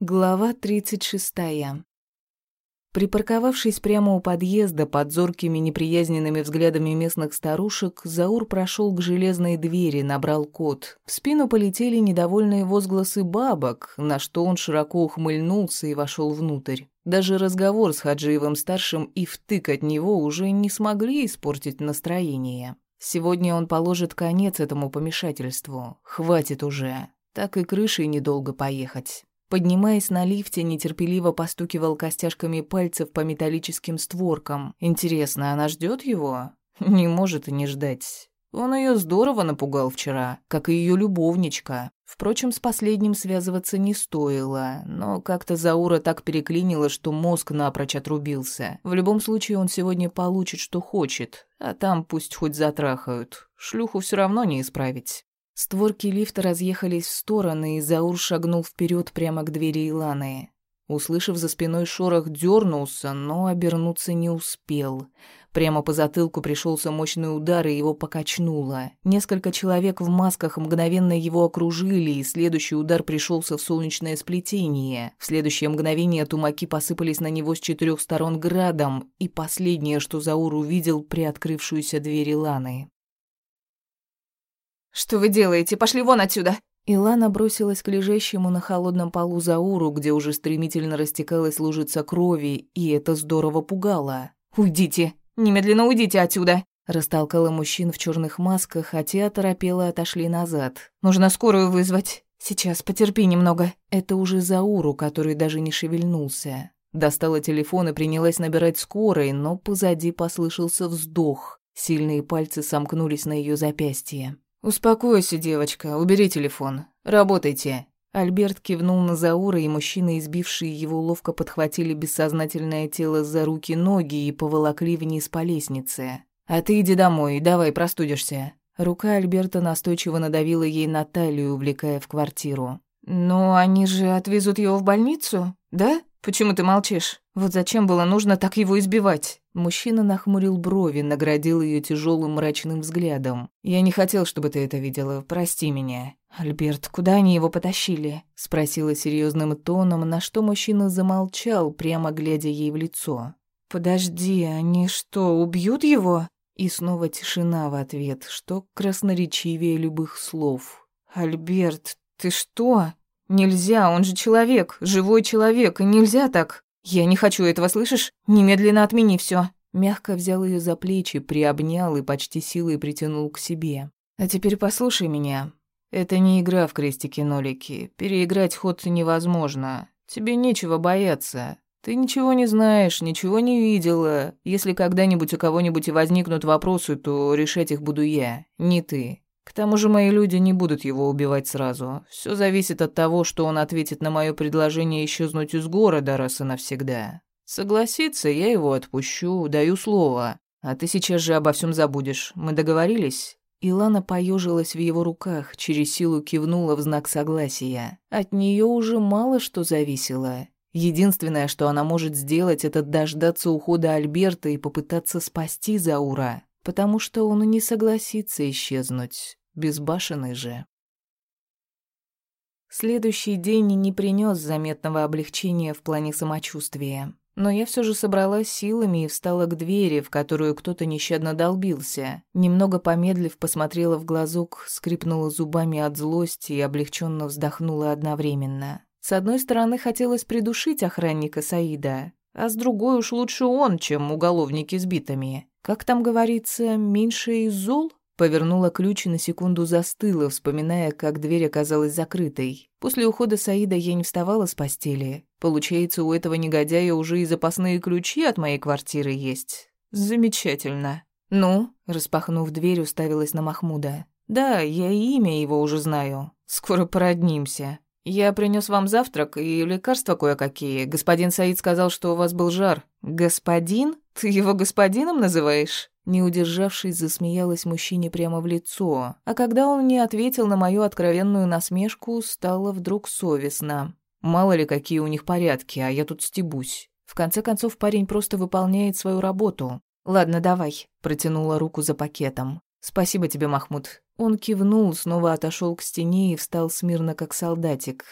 Глава 36. Припарковавшись прямо у подъезда под зоркими неприязненными взглядами местных старушек, Заур прошел к железной двери, набрал код. В спину полетели недовольные возгласы бабок, на что он широко ухмыльнулся и вошел внутрь. Даже разговор с Хаджиевым-старшим и втык от него уже не смогли испортить настроение. Сегодня он положит конец этому помешательству. Хватит уже. Так и крышей недолго поехать. Поднимаясь на лифте, нетерпеливо постукивал костяшками пальцев по металлическим створкам. Интересно, она ждет его? Не может и не ждать. Он ее здорово напугал вчера, как и ее любовничка. Впрочем, с последним связываться не стоило, но как-то Заура так переклинила, что мозг напрочь отрубился. В любом случае он сегодня получит, что хочет, а там пусть хоть затрахают. Шлюху все равно не исправить. Створки лифта разъехались в стороны, и Заур шагнул вперед прямо к двери Иланы. Услышав за спиной шорох, дернулся, но обернуться не успел. Прямо по затылку пришелся мощный удар, и его покачнуло. Несколько человек в масках мгновенно его окружили, и следующий удар пришелся в солнечное сплетение. В следующее мгновение тумаки посыпались на него с четырех сторон градом, и последнее, что Заур увидел, приоткрывшуюся дверь Иланы. «Что вы делаете? Пошли вон отсюда!» Илана бросилась к лежащему на холодном полу Зауру, где уже стремительно растекалась лужица крови, и это здорово пугало. «Уйдите! Немедленно уйдите отсюда!» Растолкала мужчин в черных масках, а те оторопело отошли назад. «Нужно скорую вызвать. Сейчас, потерпи немного». Это уже Зауру, который даже не шевельнулся. Достала телефон и принялась набирать скорой, но позади послышался вздох. Сильные пальцы сомкнулись на ее запястье. «Успокойся, девочка, убери телефон. Работайте». Альберт кивнул на Заура, и мужчины, избившие его, ловко подхватили бессознательное тело за руки-ноги и поволокли вниз по лестнице. «А ты иди домой, давай, простудишься». Рука Альберта настойчиво надавила ей на талию, увлекая в квартиру. «Но они же отвезут его в больницу, да? Почему ты молчишь? Вот зачем было нужно так его избивать?» Мужчина нахмурил брови, наградил ее тяжелым мрачным взглядом. «Я не хотел, чтобы ты это видела. Прости меня». «Альберт, куда они его потащили?» — спросила серьезным тоном, на что мужчина замолчал, прямо глядя ей в лицо. «Подожди, они что, убьют его?» И снова тишина в ответ, что красноречивее любых слов. «Альберт, ты что? Нельзя, он же человек, живой человек, и нельзя так!» «Я не хочу этого, слышишь? Немедленно отмени все. Мягко взял ее за плечи, приобнял и почти силой притянул к себе. «А теперь послушай меня. Это не игра в крестики-нолики. Переиграть ход невозможно. Тебе нечего бояться. Ты ничего не знаешь, ничего не видела. Если когда-нибудь у кого-нибудь возникнут вопросы, то решать их буду я, не ты. К тому же мои люди не будут его убивать сразу. Все зависит от того, что он ответит на мое предложение исчезнуть из города раз и навсегда. Согласится, я его отпущу, даю слово. А ты сейчас же обо всем забудешь. Мы договорились?» Илана поежилась в его руках, через силу кивнула в знак согласия. От нее уже мало что зависело. Единственное, что она может сделать, это дождаться ухода Альберта и попытаться спасти Заура потому что он не согласится исчезнуть, безбашенный же. Следующий день не принес заметного облегчения в плане самочувствия, но я все же собралась силами и встала к двери, в которую кто-то нещадно долбился. Немного помедлив, посмотрела в глазок, скрипнула зубами от злости и облегченно вздохнула одновременно. С одной стороны, хотелось придушить охранника Саида, а с другой уж лучше он, чем уголовники с битами. Как там говорится, меньше из зол? Повернула ключ и на секунду застыла, вспоминая, как дверь оказалась закрытой. После ухода Саида я не вставала с постели. Получается, у этого негодяя уже и запасные ключи от моей квартиры есть. Замечательно. Ну, распахнув дверь, уставилась на Махмуда. Да, я имя его уже знаю. Скоро породнимся. Я принес вам завтрак и лекарства кое-какие. Господин Саид сказал, что у вас был жар. Господин? «Ты его господином называешь?» Не удержавшись, засмеялась мужчине прямо в лицо, а когда он не ответил на мою откровенную насмешку, стало вдруг совестно. Мало ли, какие у них порядки, а я тут стебусь. В конце концов, парень просто выполняет свою работу. «Ладно, давай», — протянула руку за пакетом. «Спасибо тебе, Махмуд». Он кивнул, снова отошел к стене и встал смирно, как солдатик.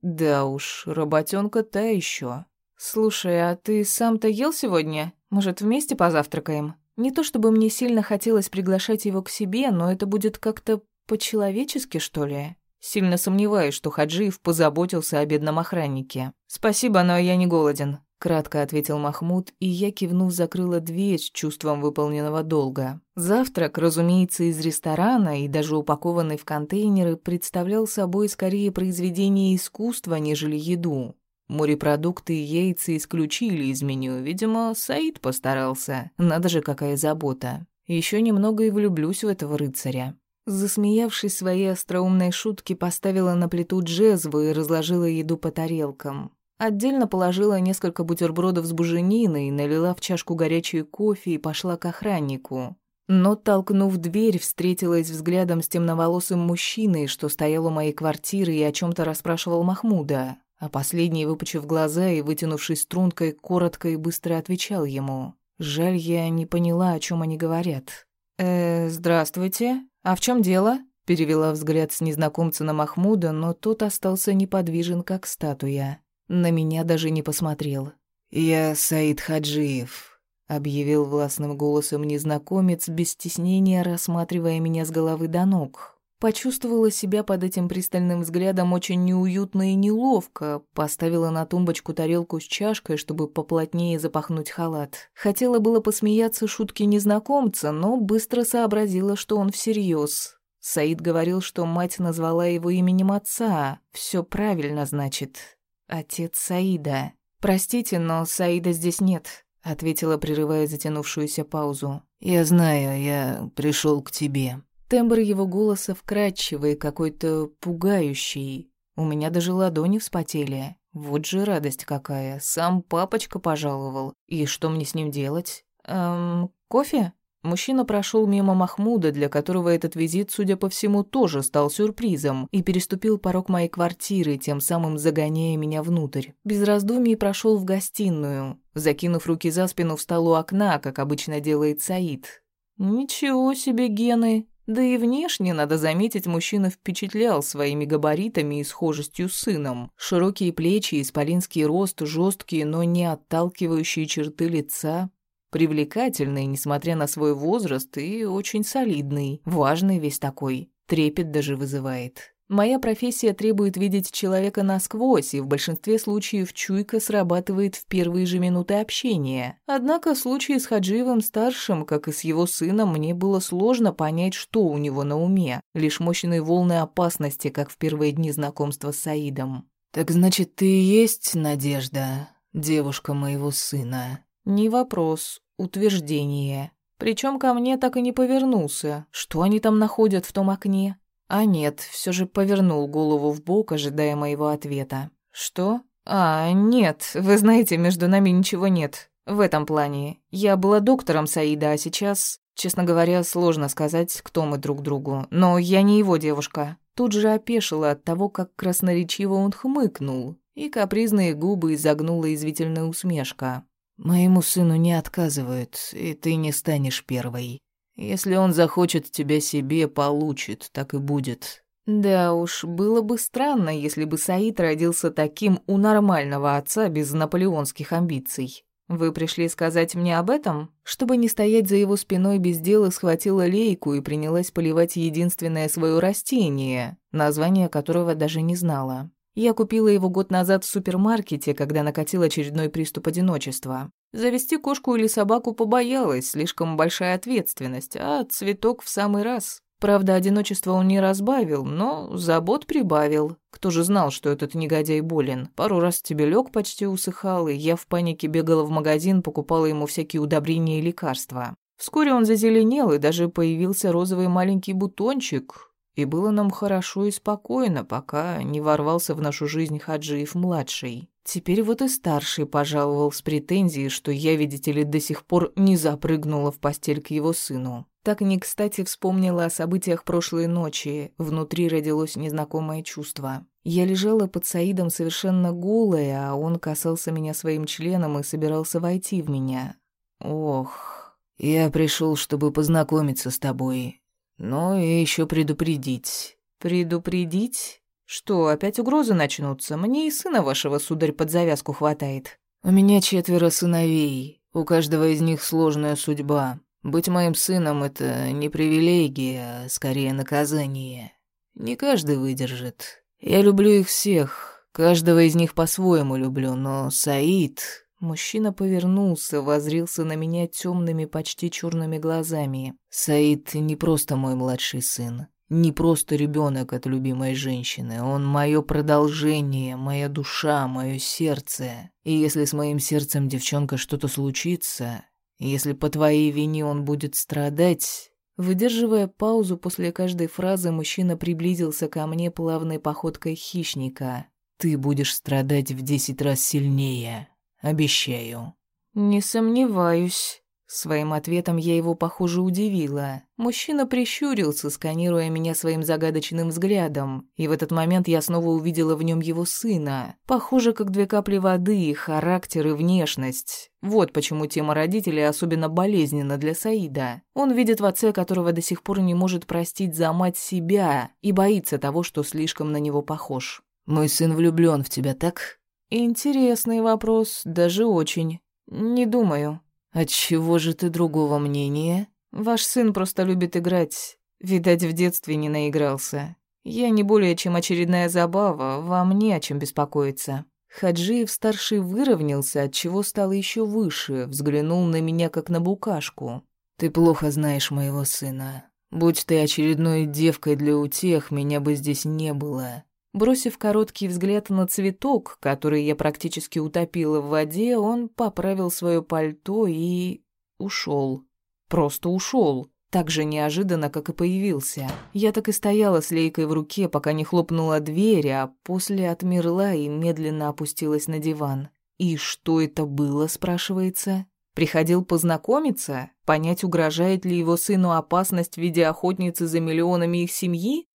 Да уж, работенка та еще. Слушай, а ты сам-то ел сегодня? Может, вместе позавтракаем? Не то чтобы мне сильно хотелось приглашать его к себе, но это будет как-то по-человечески, что ли. Сильно сомневаюсь, что Хаджиев позаботился о бедном охраннике. «Спасибо, но я не голоден», — кратко ответил Махмуд, и я, кивнув, закрыла дверь с чувством выполненного долга. Завтрак, разумеется, из ресторана и даже упакованный в контейнеры, представлял собой скорее произведение искусства, нежели еду. Морепродукты и яйца исключили из меню. Видимо, Саид постарался. Надо же, какая забота. Еще немного и влюблюсь в этого рыцаря. Засмеявшись своей остроумной шутки, поставила на плиту джезву и разложила еду по тарелкам. Отдельно положила несколько бутербродов с бужениной, налила в чашку горячий кофе и пошла к охраннику. Но, толкнув дверь, встретилась взглядом с темноволосым мужчиной, что стоял у моей квартиры и о чем то расспрашивал Махмуда, а последний, выпучив глаза и вытянувшись стрункой, коротко и быстро отвечал ему. Жаль, я не поняла, о чем они говорят. «Э, здравствуйте», «А в чем дело?» — перевела взгляд с незнакомца на Махмуда, но тот остался неподвижен, как статуя. На меня даже не посмотрел. «Я Саид Хаджиев», — объявил властным голосом незнакомец, без стеснения рассматривая меня с головы до ног. Почувствовала себя под этим пристальным взглядом очень неуютно и неловко, поставила на тумбочку тарелку с чашкой, чтобы поплотнее запахнуть халат. Хотела было посмеяться шутки незнакомца, но быстро сообразила, что он всерьез. Саид говорил, что мать назвала его именем отца. Все правильно, значит. Отец Саида. «Простите, но Саида здесь нет», — ответила, прерывая затянувшуюся паузу. «Я знаю, я пришел к тебе». Тембр его голоса вкрадчивый, какой-то пугающий. У меня даже ладони вспотели. Вот же радость какая. Сам папочка пожаловал. И что мне с ним делать? Эм, кофе? Мужчина прошел мимо Махмуда, для которого этот визит, судя по всему, тоже стал сюрпризом, и переступил порог моей квартиры, тем самым загоняя меня внутрь. Без раздумий прошел в гостиную, закинув руки за спину, встал у окна, как обычно делает Саид. «Ничего себе гены!» Да и внешне, надо заметить, мужчина впечатлял своими габаритами и схожестью с сыном. Широкие плечи, исполинский рост, жесткие, но не отталкивающие черты лица. Привлекательный, несмотря на свой возраст, и очень солидный. Важный весь такой. Трепет даже вызывает. Моя профессия требует видеть человека насквозь, и в большинстве случаев чуйка срабатывает в первые же минуты общения. Однако в случае с Хаджиевым-старшим, как и с его сыном, мне было сложно понять, что у него на уме. Лишь мощные волны опасности, как в первые дни знакомства с Саидом. «Так значит, ты и есть Надежда, девушка моего сына?» «Не вопрос, утверждение. Причем ко мне так и не повернулся. Что они там находят в том окне?» А нет, все же повернул голову в бок, ожидая моего ответа. Что? А, нет, вы знаете, между нами ничего нет. В этом плане. Я была доктором Саида, а сейчас, честно говоря, сложно сказать, кто мы друг другу. Но я не его девушка. Тут же опешила от того, как красноречиво он хмыкнул, и капризные губы изогнула извительная усмешка. «Моему сыну не отказывают, и ты не станешь первой. Если он захочет тебя себе, получит, так и будет. Да уж, было бы странно, если бы Саид родился таким у нормального отца без наполеонских амбиций. Вы пришли сказать мне об этом? Чтобы не стоять за его спиной без дела, схватила лейку и принялась поливать единственное свое растение, название которого даже не знала. Я купила его год назад в супермаркете, когда накатил очередной приступ одиночества. Завести кошку или собаку побоялась, слишком большая ответственность, а цветок в самый раз. Правда, одиночество он не разбавил, но забот прибавил. Кто же знал, что этот негодяй болен? Пару раз стебелек почти усыхал, и я в панике бегала в магазин, покупала ему всякие удобрения и лекарства. Вскоре он зазеленел, и даже появился розовый маленький бутончик, и было нам хорошо и спокойно, пока не ворвался в нашу жизнь Хаджиев-младший. Теперь вот и старший пожаловал с претензией, что я, видите ли, до сих пор не запрыгнула в постель к его сыну. Так не кстати вспомнила о событиях прошлой ночи. Внутри родилось незнакомое чувство. Я лежала под Саидом совершенно голая, а он касался меня своим членом и собирался войти в меня. Ох, я пришел, чтобы познакомиться с тобой, ну и еще предупредить. Предупредить? Что, опять угрозы начнутся? Мне и сына вашего, сударь, под завязку хватает». «У меня четверо сыновей. У каждого из них сложная судьба. Быть моим сыном — это не привилегия, а скорее наказание. Не каждый выдержит. Я люблю их всех, каждого из них по-своему люблю, но Саид...» Мужчина повернулся, возрился на меня темными, почти черными глазами. «Саид не просто мой младший сын не просто ребенок от любимой женщины, он мое продолжение, моя душа, мое сердце. И если с моим сердцем, девчонка, что-то случится, если по твоей вине он будет страдать... Выдерживая паузу после каждой фразы, мужчина приблизился ко мне плавной походкой хищника. «Ты будешь страдать в десять раз сильнее. Обещаю». «Не сомневаюсь». Своим ответом я его, похоже, удивила. Мужчина прищурился, сканируя меня своим загадочным взглядом, и в этот момент я снова увидела в нем его сына. Похоже, как две капли воды, характер и внешность. Вот почему тема родителей особенно болезненна для Саида. Он видит в отце, которого до сих пор не может простить за мать себя, и боится того, что слишком на него похож. «Мой сын влюблен в тебя, так?» «Интересный вопрос, даже очень. Не думаю». «Отчего же ты другого мнения?» «Ваш сын просто любит играть. Видать, в детстве не наигрался. Я не более чем очередная забава, вам не о чем беспокоиться». Хаджиев-старший выровнялся, отчего стал еще выше, взглянул на меня, как на букашку. «Ты плохо знаешь моего сына. Будь ты очередной девкой для утех, меня бы здесь не было. Бросив короткий взгляд на цветок, который я практически утопила в воде, он поправил свое пальто и... ушел. Просто ушел. Так же неожиданно, как и появился. Я так и стояла с лейкой в руке, пока не хлопнула дверь, а после отмерла и медленно опустилась на диван. «И что это было?» – спрашивается. Приходил познакомиться, понять, угрожает ли его сыну опасность в виде охотницы за миллионами их семьи?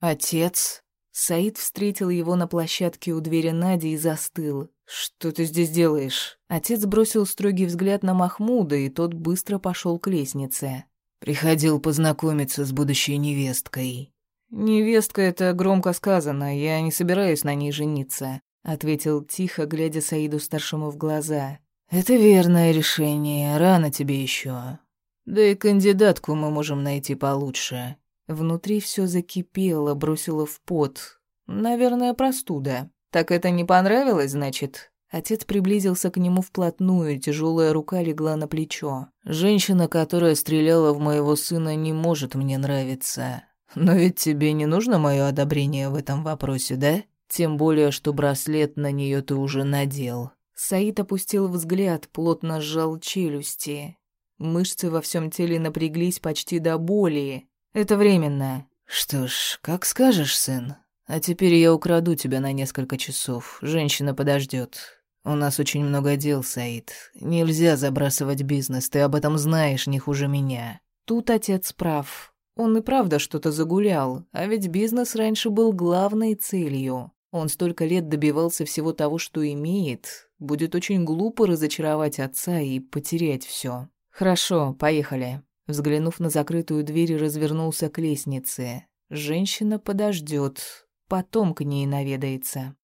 «Отец?» Саид встретил его на площадке у двери Нади и застыл. «Что ты здесь делаешь?» Отец бросил строгий взгляд на Махмуда, и тот быстро пошел к лестнице. «Приходил познакомиться с будущей невесткой». «Невестка — это громко сказано, я не собираюсь на ней жениться», — ответил тихо, глядя Саиду-старшему в глаза. «Это верное решение, рано тебе еще. Да и кандидатку мы можем найти получше». Внутри все закипело, бросило в пот. Наверное, простуда. Так это не понравилось, значит? Отец приблизился к нему вплотную, тяжелая рука легла на плечо. «Женщина, которая стреляла в моего сына, не может мне нравиться. Но ведь тебе не нужно мое одобрение в этом вопросе, да? Тем более, что браслет на нее ты уже надел». Саид опустил взгляд, плотно сжал челюсти. Мышцы во всем теле напряглись почти до боли. Это временно. Что ж, как скажешь, сын. А теперь я украду тебя на несколько часов. Женщина подождет. У нас очень много дел, Саид. Нельзя забрасывать бизнес, ты об этом знаешь не хуже меня. Тут отец прав. Он и правда что-то загулял, а ведь бизнес раньше был главной целью. Он столько лет добивался всего того, что имеет. Будет очень глупо разочаровать отца и потерять все. Хорошо, поехали. Взглянув на закрытую дверь, развернулся к лестнице. Женщина подождет, потом к ней наведается.